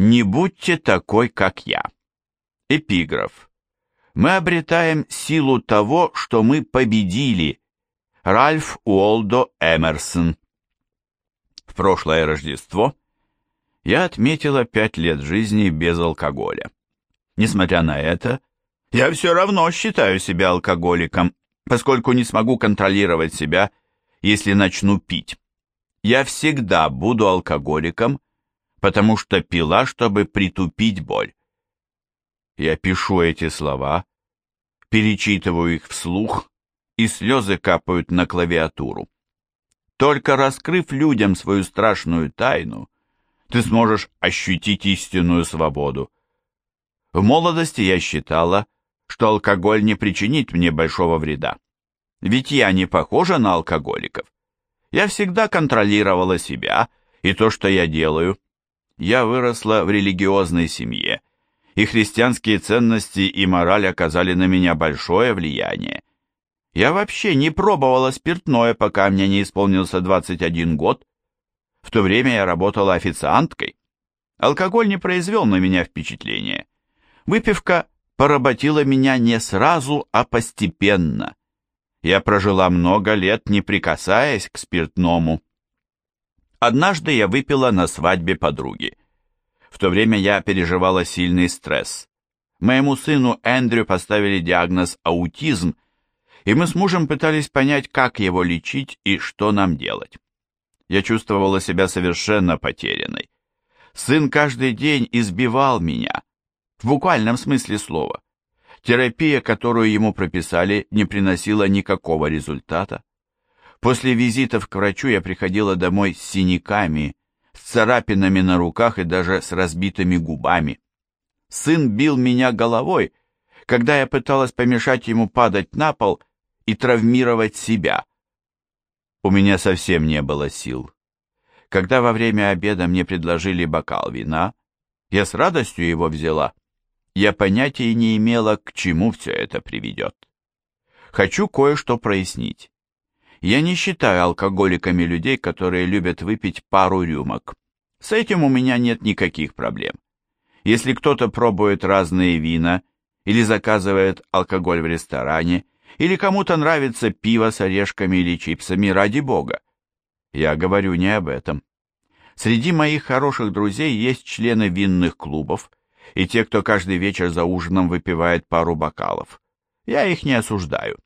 Не будьте такой, как я. Эпиграф. Мы обретаем силу того, что мы победили. Ральф Уолдо Эмерсон. В прошлое Рождество я отметила пять лет жизни без алкоголя. Несмотря на это, я все равно считаю себя алкоголиком, поскольку не смогу контролировать себя, если начну пить. Я всегда буду алкоголиком, потому что пила, чтобы притупить боль. Я пишу эти слова, перечитываю их вслух, и слезы капают на клавиатуру. Только раскрыв людям свою страшную тайну, ты сможешь ощутить истинную свободу. В молодости я считала, что алкоголь не причинит мне большого вреда. Ведь я не похожа на алкоголиков. Я всегда контролировала себя и то, что я делаю. Я выросла в религиозной семье, и христианские ценности и мораль оказали на меня большое влияние. Я вообще не пробовала спиртное, пока мне не исполнился 21 год. В то время я работала официанткой. Алкоголь не произвел на меня впечатления. Выпивка поработила меня не сразу, а постепенно. Я прожила много лет, не прикасаясь к спиртному. Однажды я выпила на свадьбе подруги. В то время я переживала сильный стресс. Моему сыну Эндрю поставили диагноз аутизм, и мы с мужем пытались понять, как его лечить и что нам делать. Я чувствовала себя совершенно потерянной. Сын каждый день избивал меня, в буквальном смысле слова. Терапия, которую ему прописали, не приносила никакого результата. После визитов к врачу я приходила домой с синяками, с царапинами на руках и даже с разбитыми губами. Сын бил меня головой, когда я пыталась помешать ему падать на пол и травмировать себя. У меня совсем не было сил. Когда во время обеда мне предложили бокал вина, я с радостью его взяла я понятия не имела, к чему все это приведет. Хочу кое-что прояснить. Я не считаю алкоголиками людей, которые любят выпить пару рюмок. С этим у меня нет никаких проблем. Если кто-то пробует разные вина или заказывает алкоголь в ресторане, или кому-то нравится пиво с орешками или чипсами, ради бога. Я говорю не об этом. Среди моих хороших друзей есть члены винных клубов, и те, кто каждый вечер за ужином выпивает пару бокалов. Я их не осуждаю.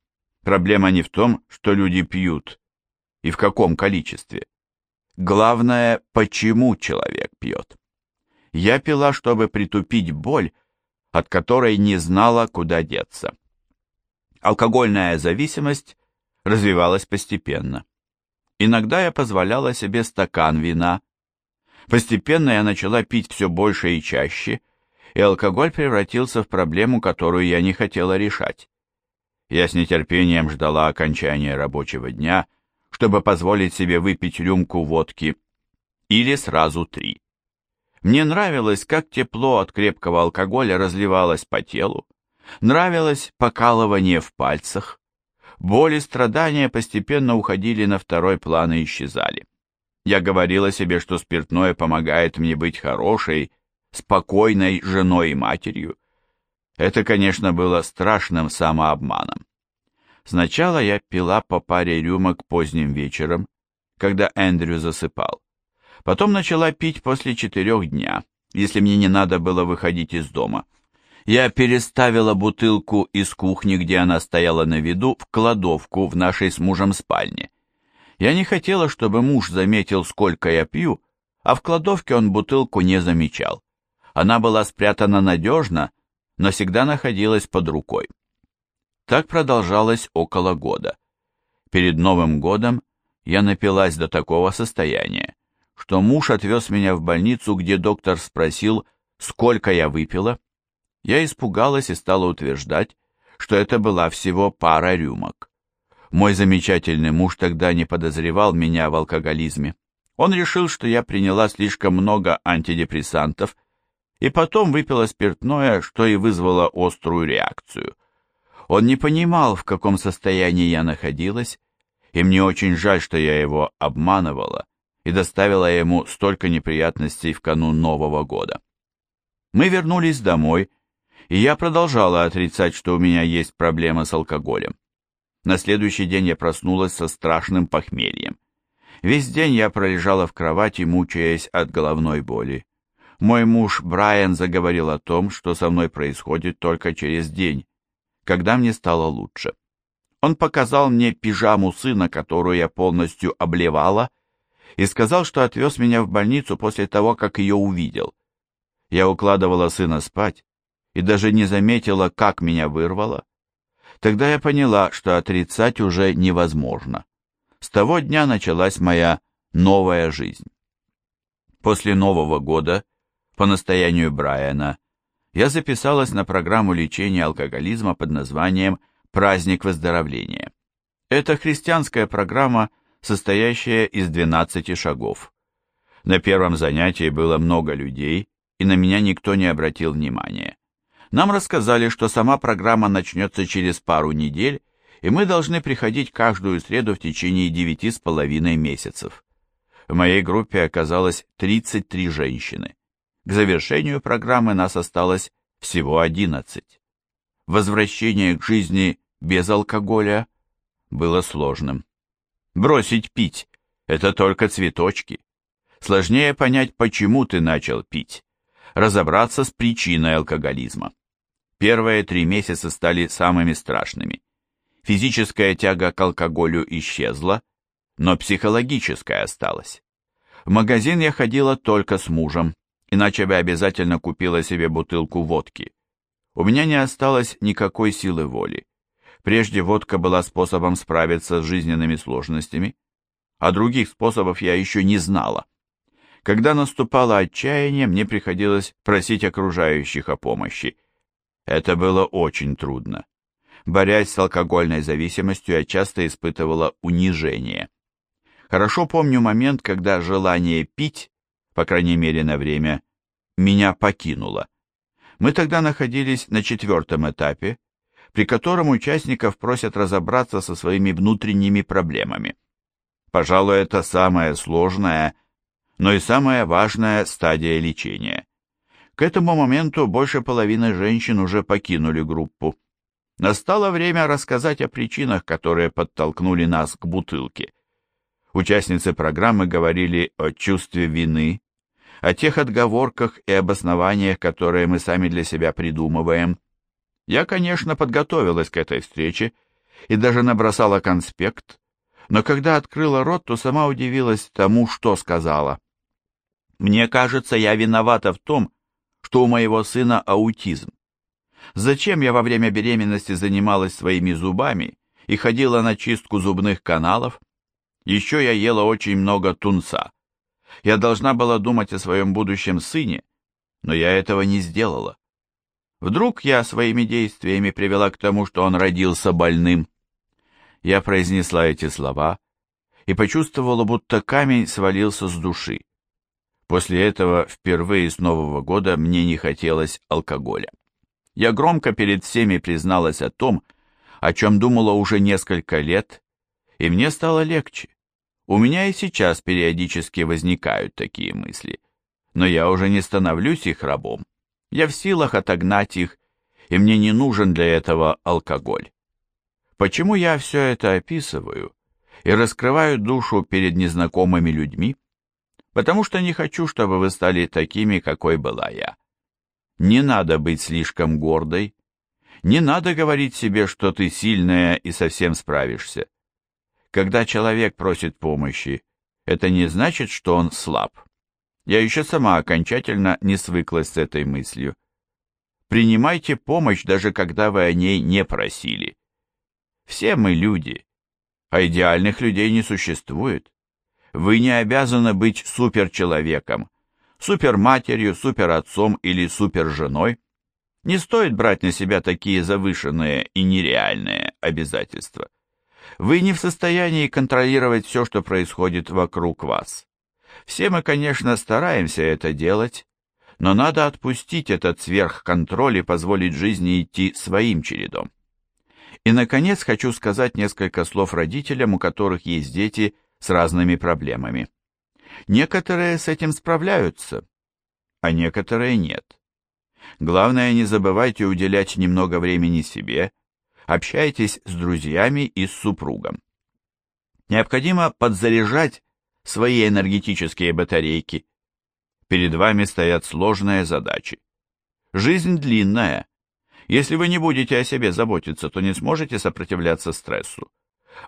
Проблема не в том, что люди пьют и в каком количестве. Главное, почему человек пьет. Я пила, чтобы притупить боль, от которой не знала, куда деться. Алкогольная зависимость развивалась постепенно. Иногда я позволяла себе стакан вина. Постепенно я начала пить все больше и чаще, и алкоголь превратился в проблему, которую я не хотела решать. Я с нетерпением ждала окончания рабочего дня, чтобы позволить себе выпить рюмку водки, или сразу три. Мне нравилось, как тепло от крепкого алкоголя разливалось по телу, нравилось покалывание в пальцах, боль и страдания постепенно уходили на второй план и исчезали. Я говорила себе, что спиртное помогает мне быть хорошей спокойной женой и матерью. Это, конечно, было страшным самообманом. Сначала я пила по паре рюмок поздним вечером, когда Эндрю засыпал. Потом начала пить после четырех дня, если мне не надо было выходить из дома. Я переставила бутылку из кухни, где она стояла на виду, в кладовку в нашей с мужем спальне. Я не хотела, чтобы муж заметил, сколько я пью, а в кладовке он бутылку не замечал. Она была спрятана надежно, но всегда находилась под рукой. Так продолжалось около года. Перед Новым годом я напилась до такого состояния, что муж отвез меня в больницу, где доктор спросил, сколько я выпила. Я испугалась и стала утверждать, что это была всего пара рюмок. Мой замечательный муж тогда не подозревал меня в алкоголизме. Он решил, что я приняла слишком много антидепрессантов и потом выпила спиртное, что и вызвало острую реакцию. Он не понимал, в каком состоянии я находилась, и мне очень жаль, что я его обманывала и доставила ему столько неприятностей в канун Нового года. Мы вернулись домой, и я продолжала отрицать, что у меня есть проблема с алкоголем. На следующий день я проснулась со страшным похмельем. Весь день я пролежала в кровати, мучаясь от головной боли. Мой муж Брайан заговорил о том, что со мной происходит только через день, когда мне стало лучше. Он показал мне пижаму сына, которую я полностью обливала, и сказал, что отвез меня в больницу после того, как ее увидел. Я укладывала сына спать и даже не заметила, как меня вырвало. Тогда я поняла, что отрицать уже невозможно. С того дня началась моя новая жизнь. После Нового года, по настоянию Брайана, я записалась на программу лечения алкоголизма под названием «Праздник выздоровления». Это христианская программа, состоящая из 12 шагов. На первом занятии было много людей, и на меня никто не обратил внимания. Нам рассказали, что сама программа начнется через пару недель, и мы должны приходить каждую среду в течение девяти с половиной месяцев. В моей группе оказалось 33 женщины. К завершению программы нас осталось всего 11. Возвращение к жизни без алкоголя было сложным. Бросить пить – это только цветочки. Сложнее понять, почему ты начал пить. Разобраться с причиной алкоголизма. Первые три месяца стали самыми страшными. Физическая тяга к алкоголю исчезла, но психологическая осталась. В магазин я ходила только с мужем, иначе бы обязательно купила себе бутылку водки. У меня не осталось никакой силы воли. Прежде водка была способом справиться с жизненными сложностями, а других способов я еще не знала. Когда наступало отчаяние, мне приходилось просить окружающих о помощи, это было очень трудно. Борясь с алкогольной зависимостью, я часто испытывала унижение. Хорошо помню момент, когда желание пить, по крайней мере на время, меня покинуло. Мы тогда находились на четвертом этапе, при котором участников просят разобраться со своими внутренними проблемами. Пожалуй, это самая сложная, но и самая важная стадия лечения. К этому моменту больше половины женщин уже покинули группу. Настало время рассказать о причинах, которые подтолкнули нас к бутылке. Участницы программы говорили о чувстве вины, о тех отговорках и обоснованиях, которые мы сами для себя придумываем. Я, конечно, подготовилась к этой встрече и даже набросала конспект, но когда открыла рот, то сама удивилась тому, что сказала. Мне кажется, я виновата в том, что у моего сына аутизм. Зачем я во время беременности занималась своими зубами и ходила на чистку зубных каналов? Еще я ела очень много тунца. Я должна была думать о своем будущем сыне, но я этого не сделала. Вдруг я своими действиями привела к тому, что он родился больным. Я произнесла эти слова и почувствовала, будто камень свалился с души. После этого впервые с Нового года мне не хотелось алкоголя. Я громко перед всеми призналась о том, о чем думала уже несколько лет, и мне стало легче. У меня и сейчас периодически возникают такие мысли, но я уже не становлюсь их рабом. Я в силах отогнать их, и мне не нужен для этого алкоголь. Почему я все это описываю и раскрываю душу перед незнакомыми людьми? потому что не хочу, чтобы вы стали такими, какой была я. Не надо быть слишком гордой, не надо говорить себе, что ты сильная и совсем справишься. Когда человек просит помощи, это не значит, что он слаб. Я еще сама окончательно не свыклась с этой мыслью. Принимайте помощь, даже когда вы о ней не просили. Все мы люди, а идеальных людей не существует. Вы не обязаны быть суперчеловеком, суперматерью, суперотцом или суперженой. Не стоит брать на себя такие завышенные и нереальные обязательства. Вы не в состоянии контролировать все, что происходит вокруг вас. Все мы, конечно, стараемся это делать, но надо отпустить этот сверхконтроль и позволить жизни идти своим чередом. И, наконец, хочу сказать несколько слов родителям, у которых есть дети с разными проблемами. Некоторые с этим справляются, а некоторые нет. Главное, не забывайте уделять немного времени себе, общайтесь с друзьями и с супругом. Необходимо подзаряжать свои энергетические батарейки. Перед вами стоят сложные задачи. Жизнь длинная. Если вы не будете о себе заботиться, то не сможете сопротивляться стрессу.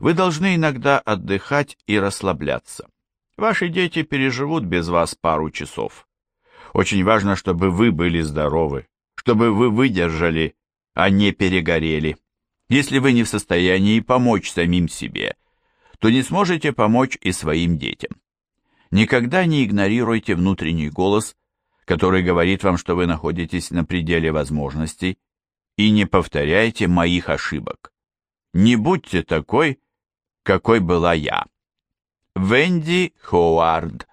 Вы должны иногда отдыхать и расслабляться. Ваши дети переживут без вас пару часов. Очень важно, чтобы вы были здоровы, чтобы вы выдержали, а не перегорели. Если вы не в состоянии помочь самим себе, то не сможете помочь и своим детям. Никогда не игнорируйте внутренний голос, который говорит вам, что вы находитесь на пределе возможностей, и не повторяйте моих ошибок. Не будьте такой, какой была я. Венди Ховард